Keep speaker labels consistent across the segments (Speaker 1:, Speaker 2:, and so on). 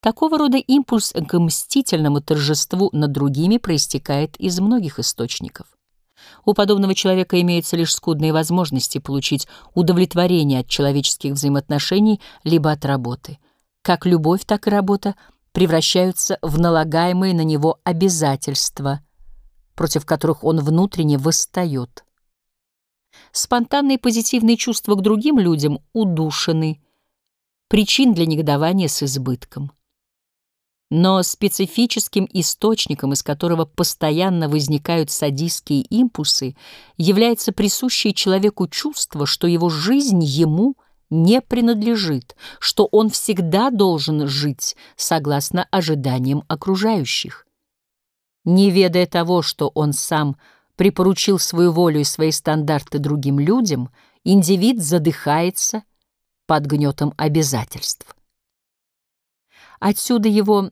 Speaker 1: Такого рода импульс к мстительному торжеству над другими проистекает из многих источников. У подобного человека имеются лишь скудные возможности получить удовлетворение от человеческих взаимоотношений либо от работы. Как любовь, так и работа превращаются в налагаемые на него обязательства, против которых он внутренне восстает. Спонтанные позитивные чувства к другим людям удушены, причин для негодования с избытком. Но специфическим источником, из которого постоянно возникают садистские импульсы, является присущее человеку чувство, что его жизнь ему не принадлежит, что он всегда должен жить согласно ожиданиям окружающих. Не ведая того, что он сам припоручил свою волю и свои стандарты другим людям, индивид задыхается под гнетом обязательств. Отсюда его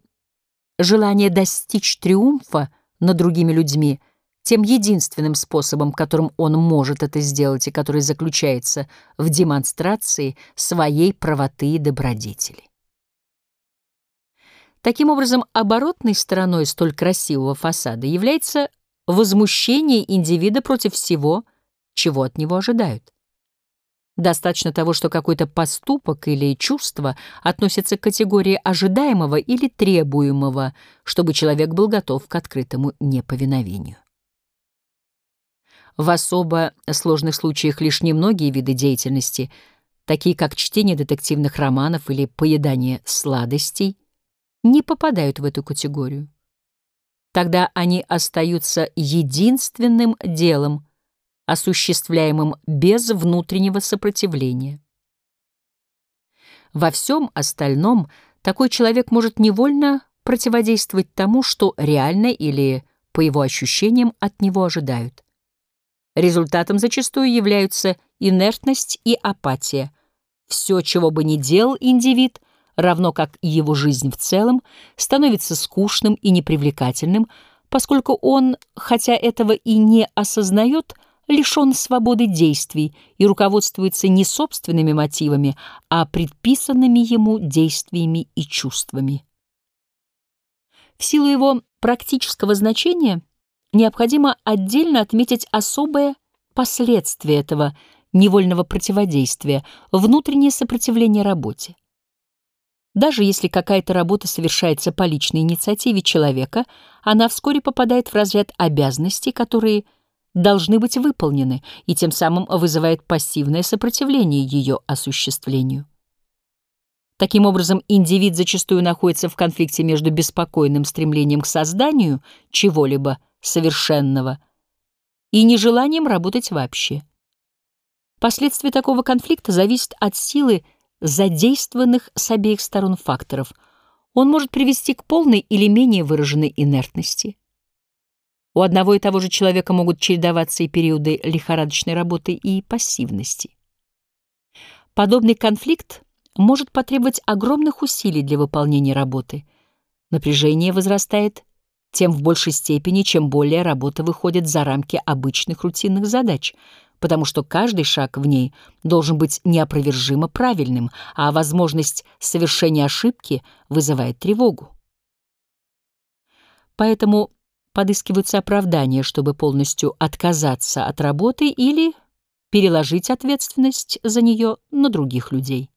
Speaker 1: желание достичь триумфа над другими людьми тем единственным способом, которым он может это сделать и который заключается в демонстрации своей правоты и добродетели. Таким образом, оборотной стороной столь красивого фасада является возмущение индивида против всего, чего от него ожидают. Достаточно того, что какой-то поступок или чувство относится к категории ожидаемого или требуемого, чтобы человек был готов к открытому неповиновению. В особо сложных случаях лишь немногие виды деятельности, такие как чтение детективных романов или поедание сладостей, не попадают в эту категорию. Тогда они остаются единственным делом, осуществляемым без внутреннего сопротивления. Во всем остальном такой человек может невольно противодействовать тому, что реально или, по его ощущениям, от него ожидают. Результатом зачастую являются инертность и апатия. Все, чего бы ни делал индивид, равно как и его жизнь в целом, становится скучным и непривлекательным, поскольку он, хотя этого и не осознает, лишен свободы действий и руководствуется не собственными мотивами, а предписанными ему действиями и чувствами. В силу его практического значения необходимо отдельно отметить особое последствие этого невольного противодействия — внутреннее сопротивление работе. Даже если какая-то работа совершается по личной инициативе человека, она вскоре попадает в разряд обязанностей, которые — должны быть выполнены и тем самым вызывает пассивное сопротивление ее осуществлению. Таким образом, индивид зачастую находится в конфликте между беспокойным стремлением к созданию чего-либо совершенного и нежеланием работать вообще. Последствия такого конфликта зависят от силы задействованных с обеих сторон факторов. Он может привести к полной или менее выраженной инертности, у одного и того же человека могут чередоваться и периоды лихорадочной работы, и пассивности. Подобный конфликт может потребовать огромных усилий для выполнения работы. Напряжение возрастает тем в большей степени, чем более работа выходит за рамки обычных рутинных задач, потому что каждый шаг в ней должен быть неопровержимо правильным, а возможность совершения ошибки вызывает тревогу. Поэтому подыскиваются оправдания, чтобы полностью отказаться от работы или переложить ответственность за нее на других людей.